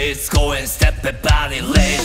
Let's go and step the body, let's